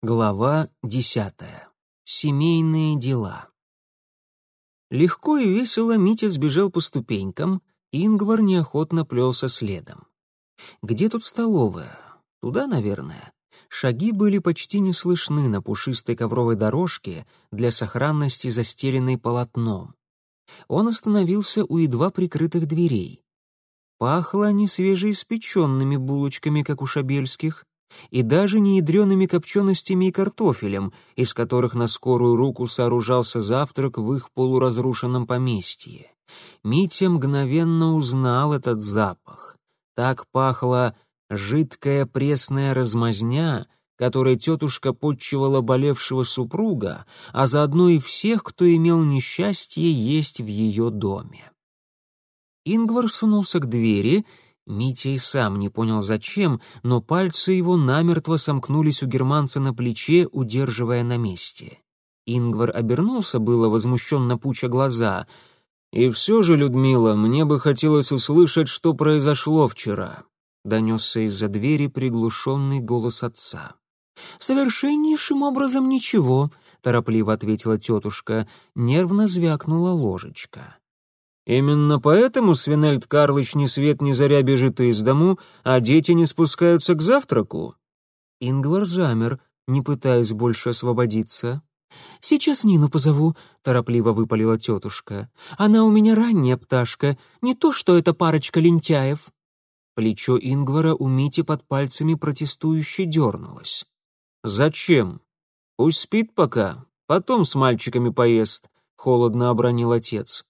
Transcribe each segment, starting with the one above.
Глава десятая. Семейные дела. Легко и весело Митя сбежал по ступенькам, Ингвар неохотно плелся следом. Где тут столовая? Туда, наверное. Шаги были почти не слышны на пушистой ковровой дорожке для сохранности застеленной полотном. Он остановился у едва прикрытых дверей. Пахло не свежеиспеченными булочками, как у шабельских, и даже не копченостями и картофелем, из которых на скорую руку сооружался завтрак в их полуразрушенном поместье. Митя мгновенно узнал этот запах. Так пахла жидкая пресная размазня, которой тетушка подчивала болевшего супруга, а заодно и всех, кто имел несчастье есть в ее доме. Ингвар сунулся к двери — Митя и сам не понял зачем, но пальцы его намертво сомкнулись у германца на плече, удерживая на месте. Ингвар обернулся было, возмущенно пуча глаза. «И все же, Людмила, мне бы хотелось услышать, что произошло вчера», — донесся из-за двери приглушенный голос отца. «Совершеннейшим образом ничего», — торопливо ответила тетушка. Нервно звякнула ложечка. Именно поэтому Свинельд Карлыч ни свет ни заря бежит из дому, а дети не спускаются к завтраку. Ингвар замер, не пытаясь больше освободиться. «Сейчас Нину позову», — торопливо выпалила тетушка. «Она у меня ранняя пташка, не то что эта парочка лентяев». Плечо Ингвара у Мити под пальцами протестующе дернулось. «Зачем? Пусть спит пока, потом с мальчиками поест», — холодно обронил отец.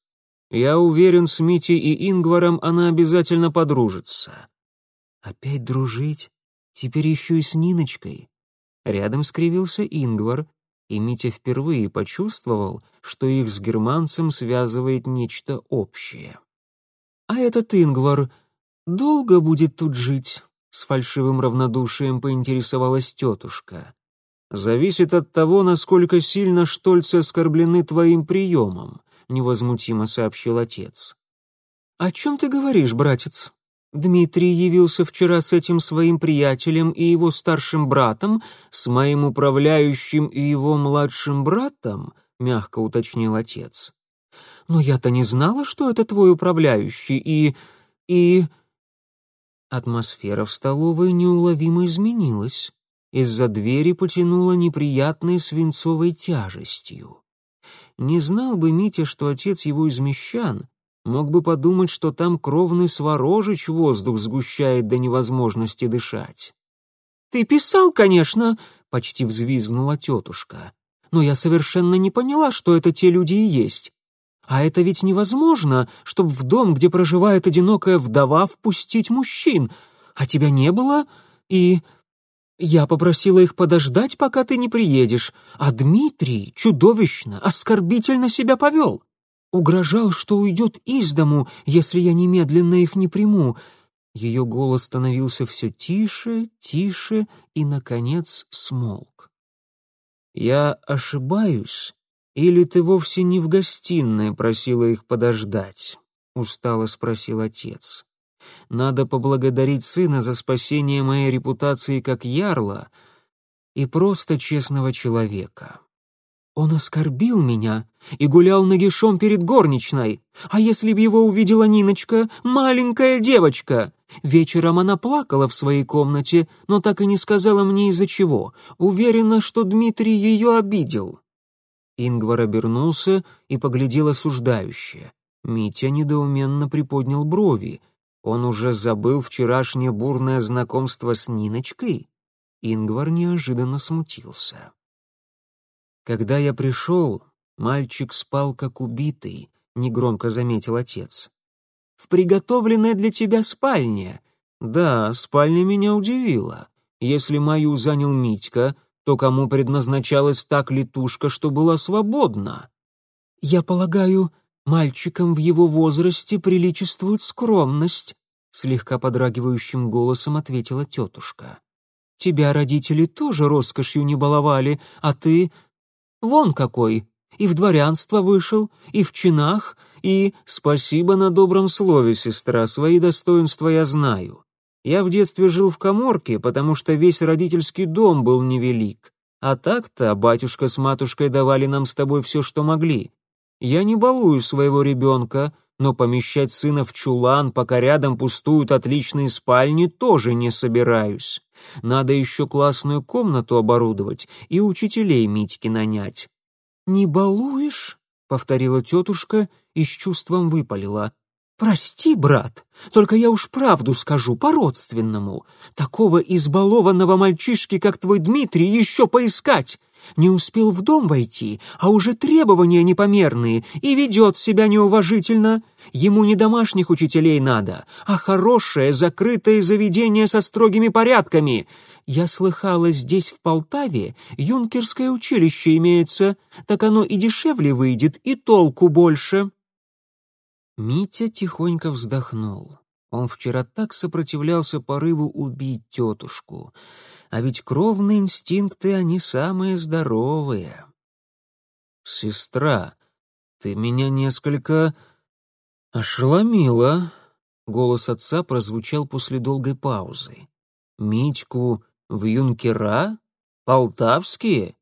Я уверен, с Митей и Ингваром она обязательно подружится. Опять дружить? Теперь еще и с Ниночкой. Рядом скривился Ингвар, и Митя впервые почувствовал, что их с германцем связывает нечто общее. «А этот Ингвар долго будет тут жить?» — с фальшивым равнодушием поинтересовалась тетушка. «Зависит от того, насколько сильно Штольцы оскорблены твоим приемом. — невозмутимо сообщил отец. «О чем ты говоришь, братец? Дмитрий явился вчера с этим своим приятелем и его старшим братом, с моим управляющим и его младшим братом?» — мягко уточнил отец. «Но я-то не знала, что это твой управляющий, и... и...» Атмосфера в столовой неуловимо изменилась. Из-за двери потянуло неприятной свинцовой тяжестью. Не знал бы Митя, что отец его из мещан, мог бы подумать, что там кровный сворожич воздух сгущает до невозможности дышать. «Ты писал, конечно!» — почти взвизгнула тетушка. «Но я совершенно не поняла, что это те люди и есть. А это ведь невозможно, чтобы в дом, где проживает одинокая вдова, впустить мужчин. А тебя не было, и я попросила их подождать, пока ты не приедешь, а Дмитрий чудовищно, оскорбительно себя повел. Угрожал, что уйдет из дому, если я немедленно их не приму. Ее голос становился все тише, тише и, наконец, смолк. «Я ошибаюсь, или ты вовсе не в гостиной просила их подождать?» — устало спросил отец. Надо поблагодарить сына за спасение моей репутации как ярла и просто честного человека. Он оскорбил меня и гулял нагишом перед горничной. А если б его увидела Ниночка, маленькая девочка? Вечером она плакала в своей комнате, но так и не сказала мне из-за чего. Уверена, что Дмитрий ее обидел. Ингвар обернулся и поглядел осуждающе. Митя недоуменно приподнял брови. Он уже забыл вчерашнее бурное знакомство с Ниночкой? Ингвар неожиданно смутился. Когда я пришел, мальчик спал как убитый, негромко заметил отец. В приготовленной для тебя спальне. Да, спальня меня удивила. Если мою занял Митька, то кому предназначалась так летушка, что была свободна? Я полагаю, Мальчикам в его возрасте приличествует скромность, слегка подрагивающим голосом ответила тетушка. Тебя родители тоже роскошью не баловали, а ты вон какой, и в дворянство вышел, и в чинах, и спасибо на добром слове, сестра, свои достоинства я знаю. Я в детстве жил в каморке, потому что весь родительский дом был невелик. А так-то батюшка с матушкой давали нам с тобой все, что могли. Я не балую своего ребенка, но помещать сына в чулан, пока рядом пустуют отличные спальни, тоже не собираюсь. Надо еще классную комнату оборудовать и учителей Митьки нанять». «Не балуешь?» — повторила тетушка и с чувством выпалила. «Прости, брат, только я уж правду скажу, по-родственному. Такого избалованного мальчишки, как твой Дмитрий, еще поискать. Не успел в дом войти, а уже требования непомерные и ведет себя неуважительно. Ему не домашних учителей надо, а хорошее закрытое заведение со строгими порядками. Я слыхала, здесь, в Полтаве, юнкерское училище имеется, так оно и дешевле выйдет, и толку больше». Митя тихонько вздохнул. Он вчера так сопротивлялся порыву убить тетушку. А ведь кровные инстинкты, они самые здоровые. «Сестра, ты меня несколько ошеломила», — голос отца прозвучал после долгой паузы. «Митьку в юнкера? Полтавские?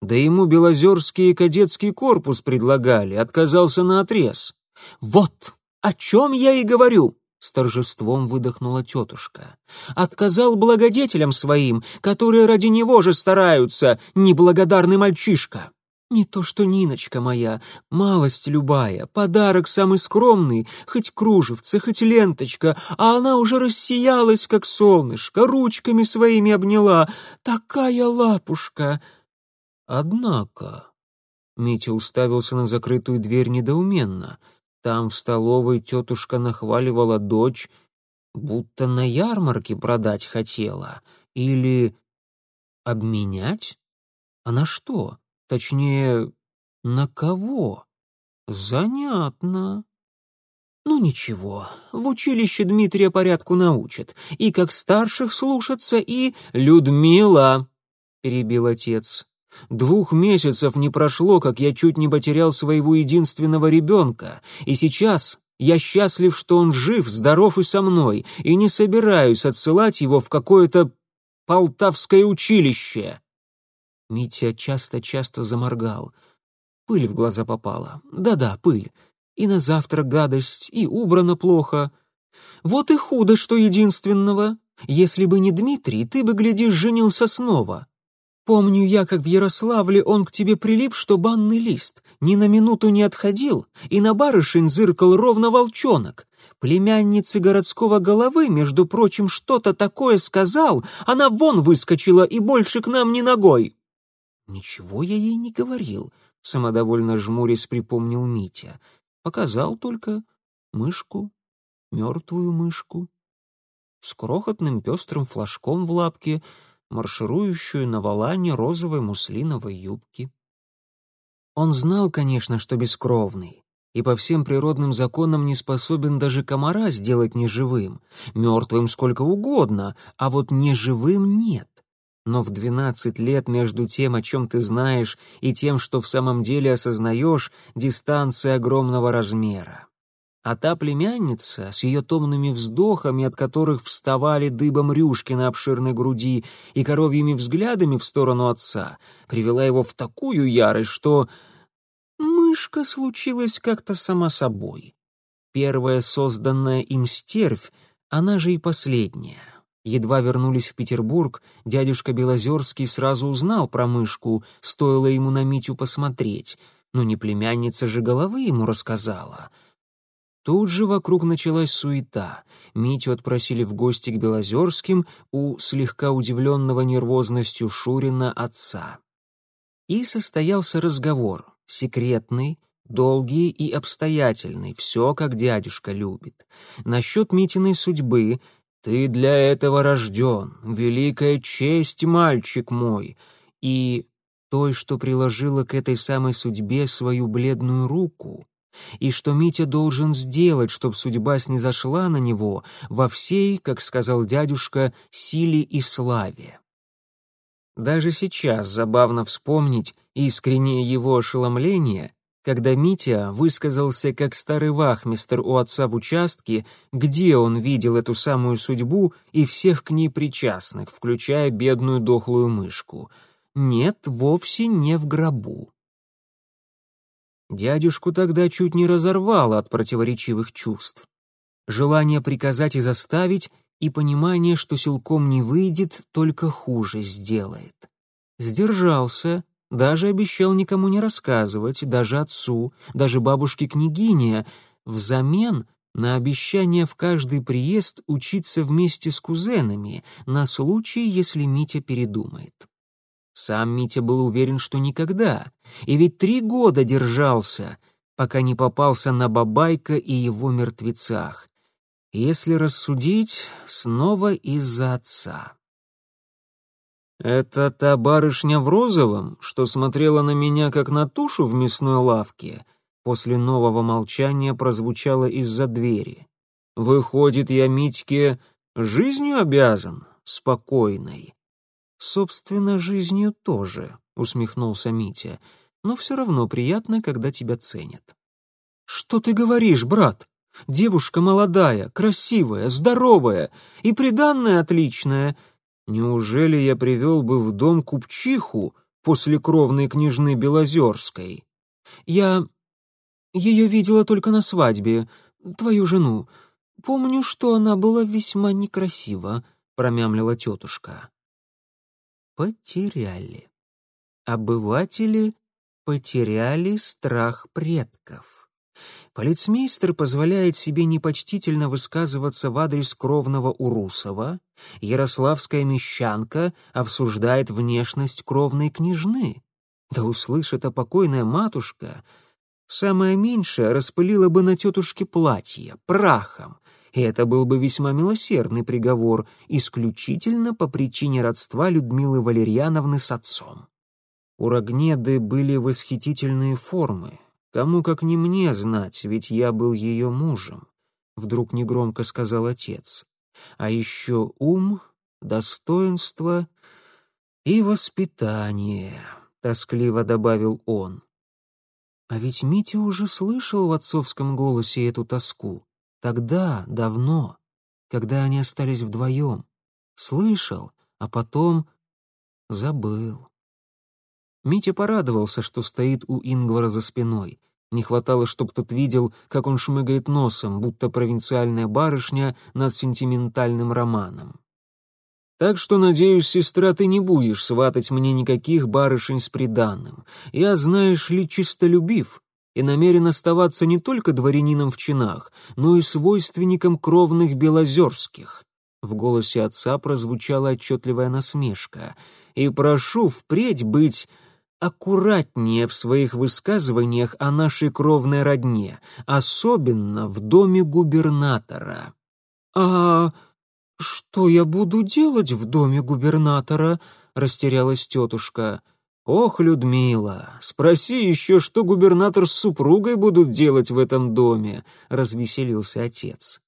Да ему Белозерский кадетский корпус предлагали, отказался на отрез. «Вот о чем я и говорю!» — с торжеством выдохнула тетушка. «Отказал благодетелям своим, которые ради него же стараются, неблагодарный мальчишка!» «Не то что Ниночка моя, малость любая, подарок самый скромный, хоть кружевце, хоть ленточка, а она уже рассиялась, как солнышко, ручками своими обняла. Такая лапушка!» «Однако...» Митя уставился на закрытую дверь недоуменно — там в столовой тетушка нахваливала дочь, будто на ярмарке продать хотела. Или обменять? А на что? Точнее, на кого? Занятно. Ну ничего, в училище Дмитрия порядку научат, и как старших слушаться, и... «Людмила!» — перебил отец. Двух месяцев не прошло, как я чуть не потерял своего единственного ребенка, и сейчас я счастлив, что он жив, здоров и со мной, и не собираюсь отсылать его в какое-то полтавское училище». Митя часто-часто заморгал. Пыль в глаза попала. Да-да, пыль. И на завтра гадость, и убрано плохо. Вот и худо, что единственного. Если бы не Дмитрий, ты бы, глядишь, женился снова. Помню я, как в Ярославле он к тебе прилип, что банный лист, ни на минуту не отходил, и на барышень зыркал ровно волчонок. Племяннице городского головы, между прочим, что-то такое сказал, она вон выскочила и больше к нам ни ногой. Ничего я ей не говорил, самодовольно жмурясь припомнил Митя. Показал только мышку, мертвую мышку, с крохотным пестрым флажком в лапке — марширующую на валане розовой муслиновой юбки. Он знал, конечно, что бескровный, и по всем природным законам не способен даже комара сделать неживым, мертвым сколько угодно, а вот неживым нет. Но в двенадцать лет между тем, о чем ты знаешь, и тем, что в самом деле осознаешь, дистанция огромного размера. А та племянница с ее томными вздохами, от которых вставали дыбом рюшки на обширной груди, и коровьими взглядами в сторону отца, привела его в такую ярость, что... Мышка случилась как-то сама собой. Первая созданная им стервь, она же и последняя. Едва вернулись в Петербург, дядюшка Белозерский сразу узнал про мышку, стоило ему на Митю посмотреть. Но не племянница же головы ему рассказала — Тут же вокруг началась суета. Митю отпросили в гости к Белозерским у слегка удивленного нервозностью Шурина отца. И состоялся разговор, секретный, долгий и обстоятельный, все как дядюшка любит. Насчет Митиной судьбы «Ты для этого рожден, великая честь, мальчик мой», и той, что приложила к этой самой судьбе свою бледную руку, и что Митя должен сделать, чтобы судьба снизошла на него во всей, как сказал дядюшка, силе и славе. Даже сейчас забавно вспомнить искреннее его ошеломление, когда Митя высказался как старый вахмистр у отца в участке, где он видел эту самую судьбу и всех к ней причастных, включая бедную дохлую мышку — Нет, вовсе не в гробу. Дядюшку тогда чуть не разорвало от противоречивых чувств. Желание приказать и заставить, и понимание, что силком не выйдет, только хуже сделает. Сдержался, даже обещал никому не рассказывать, даже отцу, даже бабушке-княгине, взамен на обещание в каждый приезд учиться вместе с кузенами на случай, если Митя передумает. Сам Митя был уверен, что никогда, и ведь три года держался, пока не попался на Бабайка и его мертвецах. Если рассудить, снова из-за отца. «Это та барышня в розовом, что смотрела на меня, как на тушу в мясной лавке?» После нового молчания прозвучало из-за двери. «Выходит, я Митьке жизнью обязан, спокойной». «Собственно, жизнью тоже», — усмехнулся Митя. «Но все равно приятно, когда тебя ценят». «Что ты говоришь, брат? Девушка молодая, красивая, здоровая и приданная отличная. Неужели я привел бы в дом купчиху после кровной княжны Белозерской? Я... ее видела только на свадьбе, твою жену. Помню, что она была весьма некрасива, промямлила тетушка. Потеряли. Обыватели потеряли страх предков. Полицмейстер позволяет себе непочтительно высказываться в адрес кровного Урусова, ярославская мещанка обсуждает внешность кровной княжны. Да услышит о покойная матушка, самое меньшее распылила бы на тетушке платье, прахом, и это был бы весьма милосердный приговор, исключительно по причине родства Людмилы Валерьяновны с отцом. У Рогнеды были восхитительные формы, Кому, как не мне, знать, ведь я был ее мужем, — вдруг негромко сказал отец. А еще ум, достоинство и воспитание, — тоскливо добавил он. А ведь Митя уже слышал в отцовском голосе эту тоску. Тогда, давно, когда они остались вдвоем. Слышал, а потом забыл. Митя порадовался, что стоит у Ингвара за спиной. Не хватало, чтоб тот видел, как он шмыгает носом, будто провинциальная барышня над сентиментальным романом. «Так что, надеюсь, сестра, ты не будешь сватать мне никаких барышень с приданным. Я, знаешь ли, чистолюбив и намерен оставаться не только дворянином в чинах, но и свойственником кровных белозерских». В голосе отца прозвучала отчетливая насмешка. «И прошу впредь быть аккуратнее в своих высказываниях о нашей кровной родне, особенно в доме губернатора. «А что я буду делать в доме губернатора?» — растерялась тетушка. «Ох, Людмила, спроси еще, что губернатор с супругой будут делать в этом доме», — развеселился отец.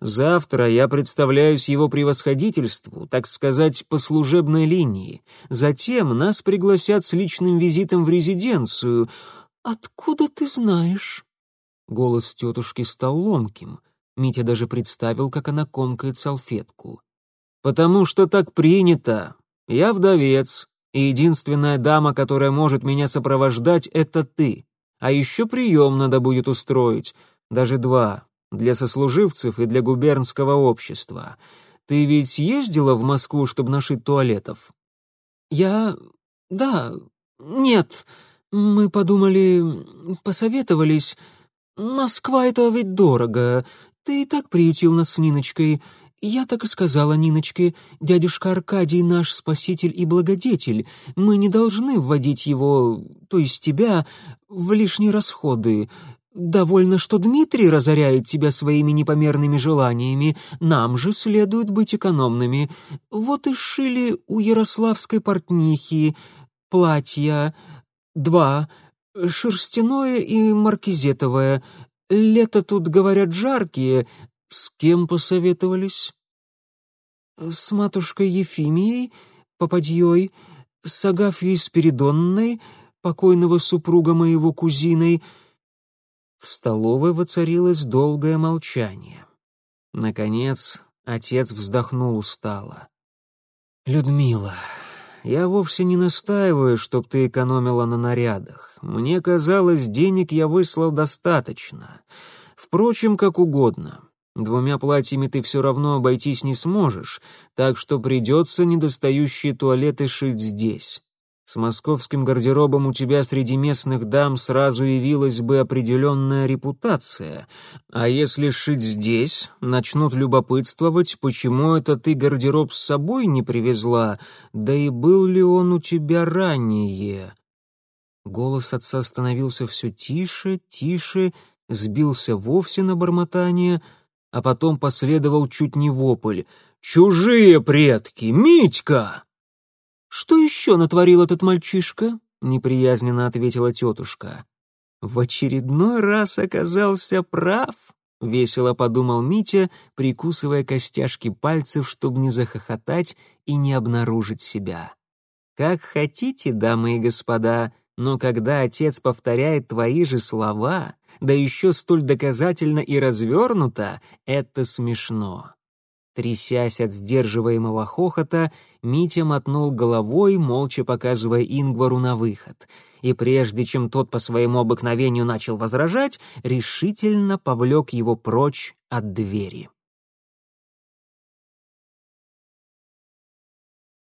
Завтра я представляюсь его превосходительству, так сказать, по служебной линии. Затем нас пригласят с личным визитом в резиденцию. Откуда ты знаешь? Голос тетушки стал ломким. Митя даже представил, как она комкает салфетку. «Потому что так принято. Я вдовец, и единственная дама, которая может меня сопровождать, — это ты. А еще прием надо будет устроить. Даже два, для сослуживцев и для губернского общества. Ты ведь ездила в Москву, чтобы нашить туалетов? Я... да... нет. Мы подумали... посоветовались. Москва — это ведь дорого. Ты и так приютил нас с Ниночкой. Я так и сказала Ниночке, дядюшка Аркадий наш спаситель и благодетель. Мы не должны вводить его, то есть тебя, в лишние расходы. Довольно, что Дмитрий разоряет тебя своими непомерными желаниями, нам же следует быть экономными. Вот и шили у ярославской портнихи платья, два, шерстяное и маркизетовое. Лето тут, говорят, жаркие. С кем посоветовались? С матушкой Ефимией, попадьей, с Агафьей Спиридонной, покойного супруга моего кузиной — в столовой воцарилось долгое молчание. Наконец, отец вздохнул устало. «Людмила, я вовсе не настаиваю, чтоб ты экономила на нарядах. Мне казалось, денег я выслал достаточно. Впрочем, как угодно. Двумя платьями ты все равно обойтись не сможешь, так что придется недостающие туалеты шить здесь. С московским гардеробом у тебя среди местных дам сразу явилась бы определенная репутация. А если шить здесь, начнут любопытствовать, почему это ты гардероб с собой не привезла, да и был ли он у тебя ранее?» Голос отца становился все тише, тише, сбился вовсе на бормотание, а потом последовал чуть не вопль. «Чужие предки! Митька!» «Что еще натворил этот мальчишка?» — неприязненно ответила тетушка. «В очередной раз оказался прав», — весело подумал Митя, прикусывая костяшки пальцев, чтобы не захохотать и не обнаружить себя. «Как хотите, дамы и господа, но когда отец повторяет твои же слова, да еще столь доказательно и развернуто, это смешно. Трясясь от сдерживаемого хохота, Митя мотнул головой, молча показывая Ингвару на выход. И прежде чем тот по своему обыкновению начал возражать, решительно повлек его прочь от двери.